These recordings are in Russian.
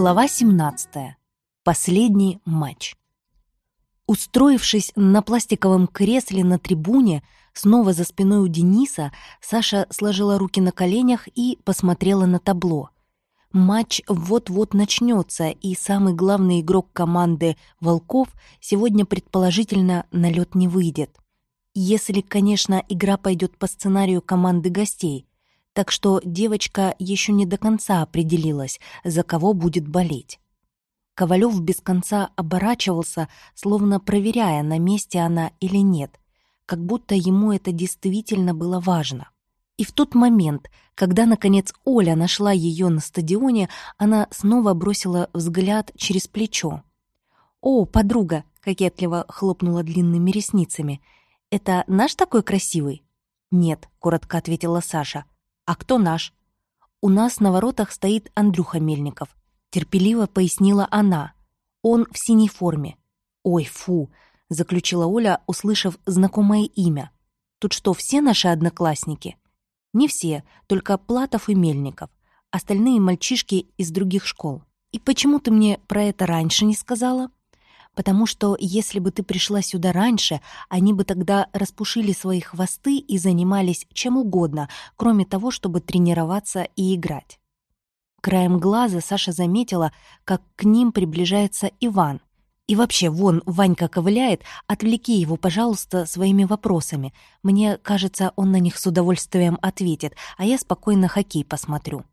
Глава 17. Последний матч. Устроившись на пластиковом кресле на трибуне, снова за спиной у Дениса, Саша сложила руки на коленях и посмотрела на табло. Матч вот-вот начнется, и самый главный игрок команды «Волков» сегодня, предположительно, на лед не выйдет. Если, конечно, игра пойдет по сценарию команды гостей, так что девочка еще не до конца определилась, за кого будет болеть. Ковалев без конца оборачивался, словно проверяя, на месте она или нет, как будто ему это действительно было важно. И в тот момент, когда, наконец, Оля нашла ее на стадионе, она снова бросила взгляд через плечо. «О, подруга!» — кокетливо хлопнула длинными ресницами. «Это наш такой красивый?» «Нет», — коротко ответила Саша. «А кто наш?» «У нас на воротах стоит Андрюха Мельников», — терпеливо пояснила она. «Он в синей форме». «Ой, фу», — заключила Оля, услышав знакомое имя. «Тут что, все наши одноклассники?» «Не все, только Платов и Мельников. Остальные мальчишки из других школ. И почему ты мне про это раньше не сказала?» Потому что если бы ты пришла сюда раньше, они бы тогда распушили свои хвосты и занимались чем угодно, кроме того, чтобы тренироваться и играть. Краем глаза Саша заметила, как к ним приближается Иван. И вообще, вон, Ванька ковыляет, отвлеки его, пожалуйста, своими вопросами. Мне кажется, он на них с удовольствием ответит, а я спокойно хоккей посмотрю.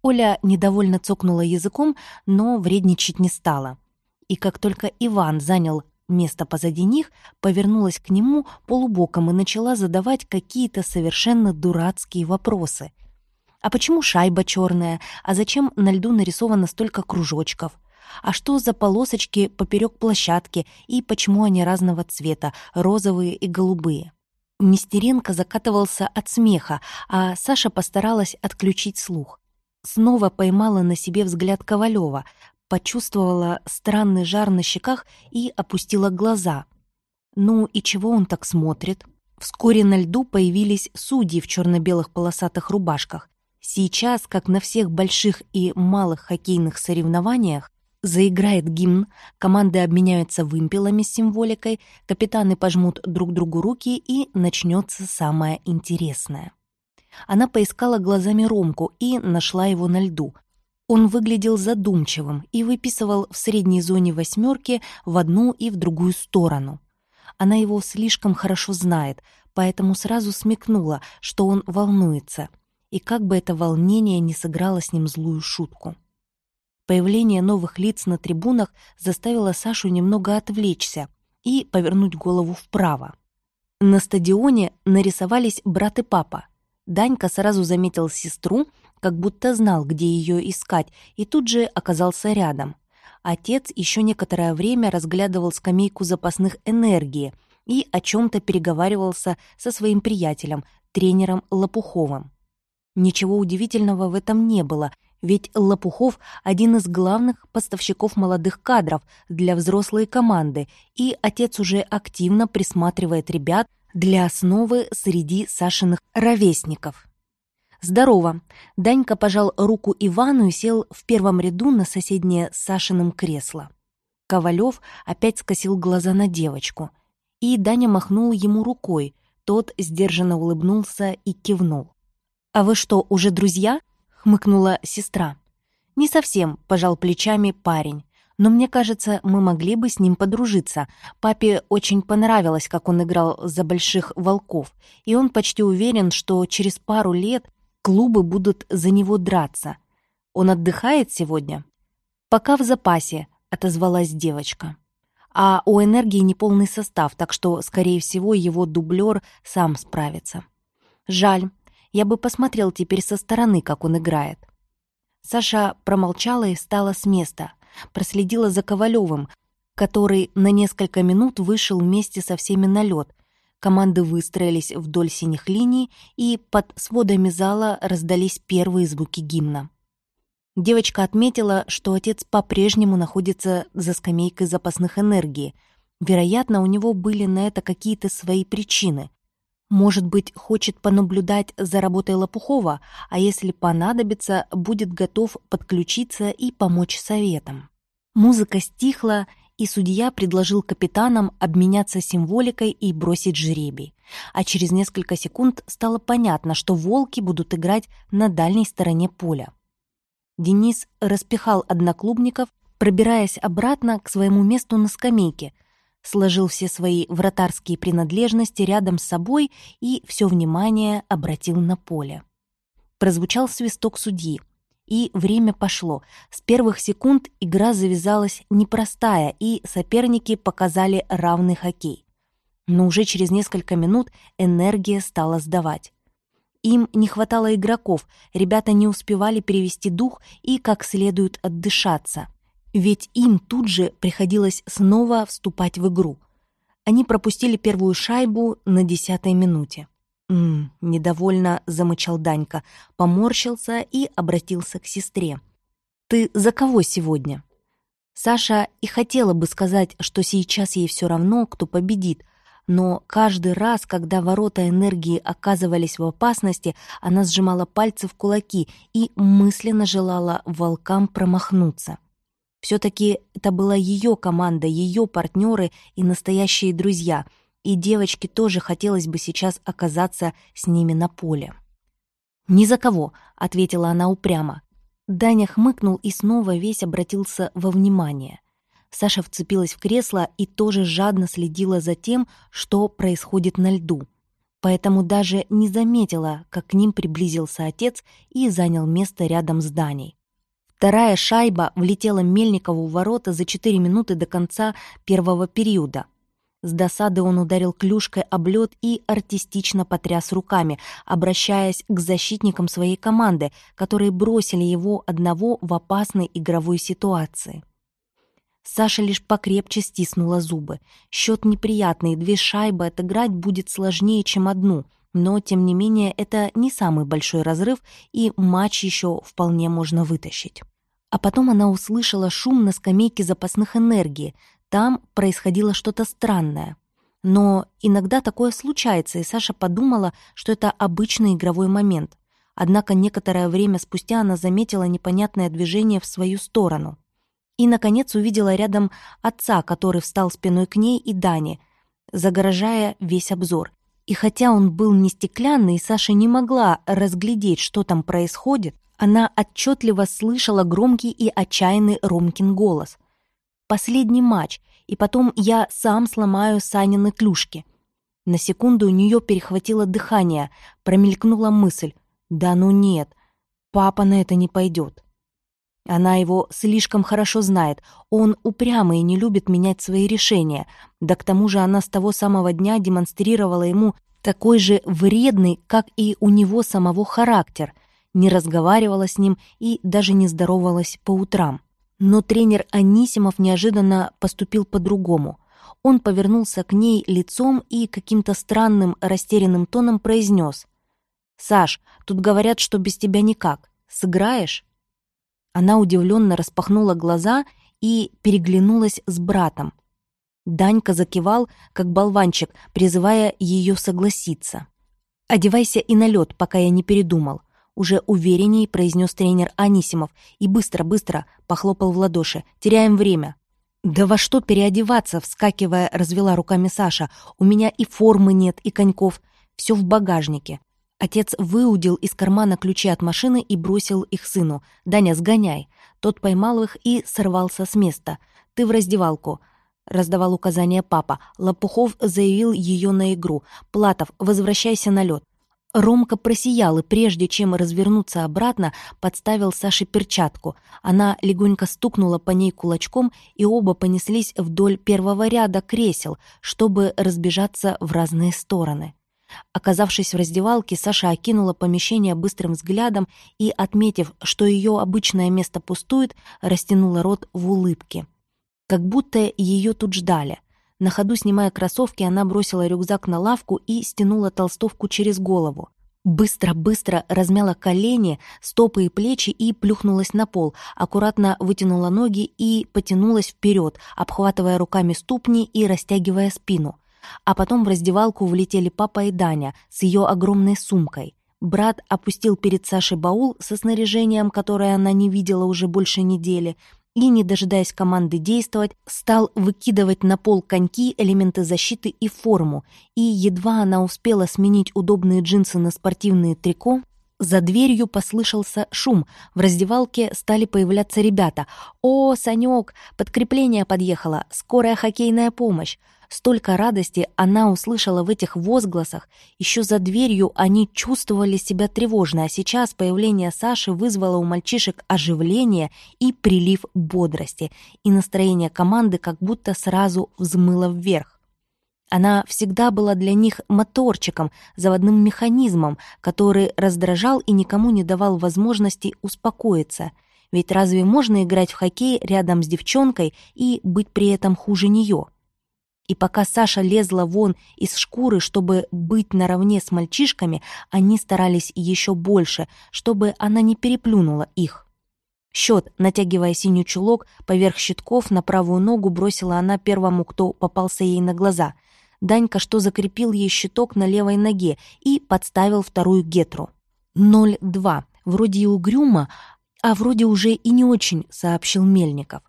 Оля недовольно цокнула языком, но вредничать не стала и как только Иван занял место позади них, повернулась к нему полубоком и начала задавать какие-то совершенно дурацкие вопросы. А почему шайба черная? А зачем на льду нарисовано столько кружочков? А что за полосочки поперек площадки и почему они разного цвета, розовые и голубые? Нестеренко закатывался от смеха, а Саша постаралась отключить слух. Снова поймала на себе взгляд Ковалева, почувствовала странный жар на щеках и опустила глаза. Ну и чего он так смотрит? Вскоре на льду появились судьи в черно-белых полосатых рубашках. Сейчас, как на всех больших и малых хоккейных соревнованиях, заиграет гимн, команды обменяются вымпелами с символикой, капитаны пожмут друг другу руки и начнется самое интересное. Она поискала глазами Ромку и нашла его на льду, он выглядел задумчивым и выписывал в средней зоне восьмерки в одну и в другую сторону. Она его слишком хорошо знает, поэтому сразу смекнула, что он волнуется, и как бы это волнение не сыграло с ним злую шутку. Появление новых лиц на трибунах заставило Сашу немного отвлечься и повернуть голову вправо. На стадионе нарисовались брат и папа. Данька сразу заметил сестру как будто знал, где ее искать, и тут же оказался рядом. Отец еще некоторое время разглядывал скамейку запасных энергии и о чем-то переговаривался со своим приятелем, тренером Лопуховым. Ничего удивительного в этом не было, ведь Лопухов — один из главных поставщиков молодых кадров для взрослой команды, и отец уже активно присматривает ребят для основы среди Сашиных ровесников. «Здорово!» Данька пожал руку Ивану и сел в первом ряду на соседнее с Сашиным кресло. Ковалев опять скосил глаза на девочку. И Даня махнул ему рукой. Тот сдержанно улыбнулся и кивнул. «А вы что, уже друзья?» — хмыкнула сестра. «Не совсем», — пожал плечами парень. «Но мне кажется, мы могли бы с ним подружиться. Папе очень понравилось, как он играл за больших волков, и он почти уверен, что через пару лет Клубы будут за него драться. Он отдыхает сегодня? Пока в запасе, отозвалась девочка. А у энергии неполный состав, так что, скорее всего, его дублер сам справится. Жаль. Я бы посмотрел теперь со стороны, как он играет. Саша промолчала и встала с места. Проследила за Ковалевым, который на несколько минут вышел вместе со всеми на лед, Команды выстроились вдоль синих линий, и под сводами зала раздались первые звуки гимна. Девочка отметила, что отец по-прежнему находится за скамейкой запасных энергии. Вероятно, у него были на это какие-то свои причины. Может быть, хочет понаблюдать за работой Лопухова, а если понадобится, будет готов подключиться и помочь советам. Музыка стихла, и судья предложил капитанам обменяться символикой и бросить жребий. А через несколько секунд стало понятно, что волки будут играть на дальней стороне поля. Денис распихал одноклубников, пробираясь обратно к своему месту на скамейке, сложил все свои вратарские принадлежности рядом с собой и все внимание обратил на поле. Прозвучал свисток судьи — и время пошло. С первых секунд игра завязалась непростая, и соперники показали равный хоккей. Но уже через несколько минут энергия стала сдавать. Им не хватало игроков, ребята не успевали перевести дух и как следует отдышаться. Ведь им тут же приходилось снова вступать в игру. Они пропустили первую шайбу на десятой минуте. «М-м», недовольно замычал Данька, поморщился и обратился к сестре. «Ты за кого сегодня?» Саша и хотела бы сказать, что сейчас ей все равно, кто победит, но каждый раз, когда ворота энергии оказывались в опасности, она сжимала пальцы в кулаки и мысленно желала волкам промахнуться. Все-таки это была ее команда, ее партнеры и настоящие друзья — и девочке тоже хотелось бы сейчас оказаться с ними на поле. «Ни за кого», — ответила она упрямо. Даня хмыкнул и снова весь обратился во внимание. Саша вцепилась в кресло и тоже жадно следила за тем, что происходит на льду. Поэтому даже не заметила, как к ним приблизился отец и занял место рядом с Даней. Вторая шайба влетела Мельникову в ворота за 4 минуты до конца первого периода. С досады он ударил клюшкой об лед и артистично потряс руками, обращаясь к защитникам своей команды, которые бросили его одного в опасной игровой ситуации. Саша лишь покрепче стиснула зубы. Счет неприятный, две шайбы отыграть будет сложнее, чем одну, но, тем не менее, это не самый большой разрыв, и матч еще вполне можно вытащить. А потом она услышала шум на скамейке запасных энергии, там происходило что-то странное. Но иногда такое случается, и Саша подумала, что это обычный игровой момент. Однако некоторое время спустя она заметила непонятное движение в свою сторону. И, наконец, увидела рядом отца, который встал спиной к ней и Дане, загорожая весь обзор. И хотя он был не стеклянный, Саша не могла разглядеть, что там происходит, она отчетливо слышала громкий и отчаянный Ромкин голос последний матч, и потом я сам сломаю Санины клюшки. На секунду у нее перехватило дыхание, промелькнула мысль. Да ну нет, папа на это не пойдет. Она его слишком хорошо знает, он упрямый и не любит менять свои решения, да к тому же она с того самого дня демонстрировала ему такой же вредный, как и у него самого характер, не разговаривала с ним и даже не здоровалась по утрам. Но тренер Анисимов неожиданно поступил по-другому. Он повернулся к ней лицом и каким-то странным растерянным тоном произнес. «Саш, тут говорят, что без тебя никак. Сыграешь?» Она удивленно распахнула глаза и переглянулась с братом. Данька закивал, как болванчик, призывая ее согласиться. «Одевайся и на лед, пока я не передумал уже уверенней произнес тренер Анисимов и быстро-быстро похлопал в ладоши. «Теряем время». «Да во что переодеваться?» — вскакивая, развела руками Саша. «У меня и формы нет, и коньков. Все в багажнике». Отец выудил из кармана ключи от машины и бросил их сыну. «Даня, сгоняй». Тот поймал их и сорвался с места. «Ты в раздевалку». — раздавал указания папа. Лопухов заявил ее на игру. «Платов, возвращайся на лед. Ромка просиял и прежде чем развернуться обратно, подставил Саше перчатку. Она легонько стукнула по ней кулачком, и оба понеслись вдоль первого ряда кресел, чтобы разбежаться в разные стороны. Оказавшись в раздевалке, Саша окинула помещение быстрым взглядом и, отметив, что ее обычное место пустует, растянула рот в улыбке. Как будто ее тут ждали — на ходу, снимая кроссовки, она бросила рюкзак на лавку и стянула толстовку через голову. Быстро-быстро размяла колени, стопы и плечи и плюхнулась на пол, аккуратно вытянула ноги и потянулась вперед, обхватывая руками ступни и растягивая спину. А потом в раздевалку влетели папа и Даня с ее огромной сумкой. Брат опустил перед Сашей баул со снаряжением, которое она не видела уже больше недели, и, не дожидаясь команды действовать, стал выкидывать на пол коньки, элементы защиты и форму, и едва она успела сменить удобные джинсы на спортивные трико, за дверью послышался шум. В раздевалке стали появляться ребята. «О, Санек, подкрепление подъехало! Скорая хоккейная помощь!» Столько радости она услышала в этих возгласах. Еще за дверью они чувствовали себя тревожно, а сейчас появление Саши вызвало у мальчишек оживление и прилив бодрости, и настроение команды как будто сразу взмыло вверх. Она всегда была для них моторчиком, заводным механизмом, который раздражал и никому не давал возможности успокоиться. Ведь разве можно играть в хоккей рядом с девчонкой и быть при этом хуже нее? И пока Саша лезла вон из шкуры, чтобы быть наравне с мальчишками, они старались еще больше, чтобы она не переплюнула их. Счет, натягивая синий чулок, поверх щитков на правую ногу бросила она первому, кто попался ей на глаза. Данька что закрепил ей щиток на левой ноге и подставил вторую гетру. «Ноль два. Вроде и угрюмо, а вроде уже и не очень», — сообщил Мельников.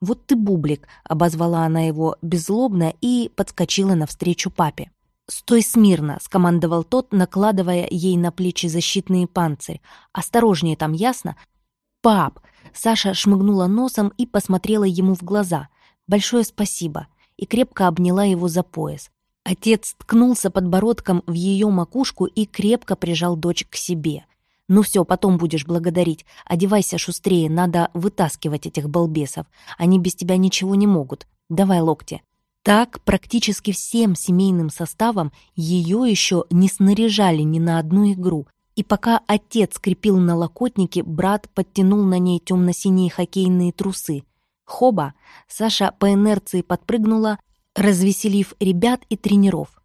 «Вот ты бублик», — обозвала она его беззлобно и подскочила навстречу папе. «Стой смирно», — скомандовал тот, накладывая ей на плечи защитные панцирь. «Осторожнее там, ясно?» «Пап!» — Саша шмыгнула носом и посмотрела ему в глаза. «Большое спасибо!» и крепко обняла его за пояс. Отец ткнулся подбородком в ее макушку и крепко прижал дочь к себе — «Ну все, потом будешь благодарить. Одевайся шустрее, надо вытаскивать этих балбесов. Они без тебя ничего не могут. Давай локти». Так практически всем семейным составом ее еще не снаряжали ни на одну игру. И пока отец скрепил на локотнике, брат подтянул на ней темно-синие хоккейные трусы. Хоба! Саша по инерции подпрыгнула, развеселив ребят и тренеров.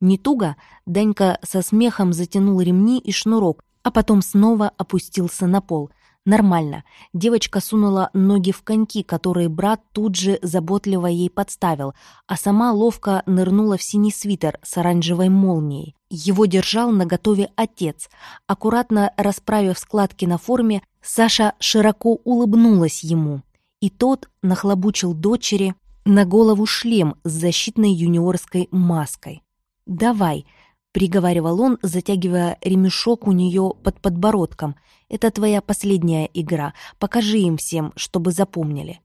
Не туго, Данька со смехом затянул ремни и шнурок, а потом снова опустился на пол. Нормально. Девочка сунула ноги в коньки, которые брат тут же заботливо ей подставил, а сама ловко нырнула в синий свитер с оранжевой молнией. Его держал наготове отец. Аккуратно расправив складки на форме, Саша широко улыбнулась ему. И тот нахлобучил дочери на голову шлем с защитной юниорской маской. «Давай», приговаривал он, затягивая ремешок у нее под подбородком. «Это твоя последняя игра. Покажи им всем, чтобы запомнили».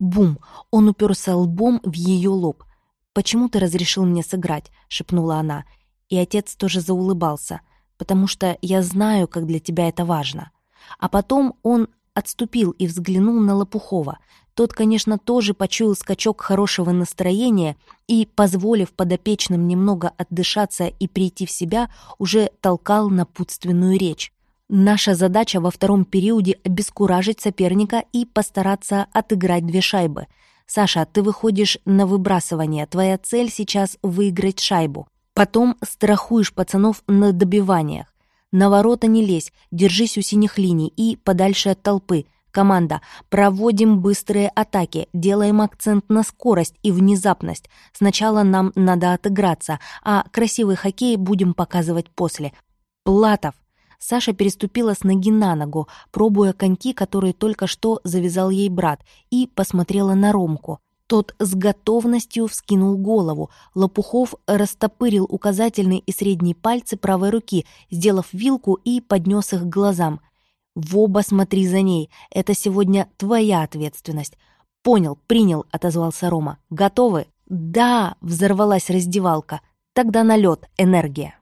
Бум! Он уперся лбом в ее лоб. «Почему ты разрешил мне сыграть?» — шепнула она. И отец тоже заулыбался. «Потому что я знаю, как для тебя это важно». А потом он отступил и взглянул на Лопухова. Тот, конечно, тоже почуял скачок хорошего настроения и, позволив подопечным немного отдышаться и прийти в себя, уже толкал напутственную речь. Наша задача во втором периоде обескуражить соперника и постараться отыграть две шайбы. Саша, ты выходишь на выбрасывание, твоя цель сейчас выиграть шайбу. Потом страхуешь пацанов на добиваниях. На ворота не лезь, держись у синих линий и подальше от толпы. Команда, проводим быстрые атаки, делаем акцент на скорость и внезапность. Сначала нам надо отыграться, а красивый хоккей будем показывать после. Платов. Саша переступила с ноги на ногу, пробуя коньки, которые только что завязал ей брат, и посмотрела на Ромку. Тот с готовностью вскинул голову. Лопухов растопырил указательный и средний пальцы правой руки, сделав вилку и поднес их к глазам. «В оба смотри за ней. Это сегодня твоя ответственность». «Понял, принял», — отозвался Рома. «Готовы?» «Да!» — взорвалась раздевалка. «Тогда налет, энергия».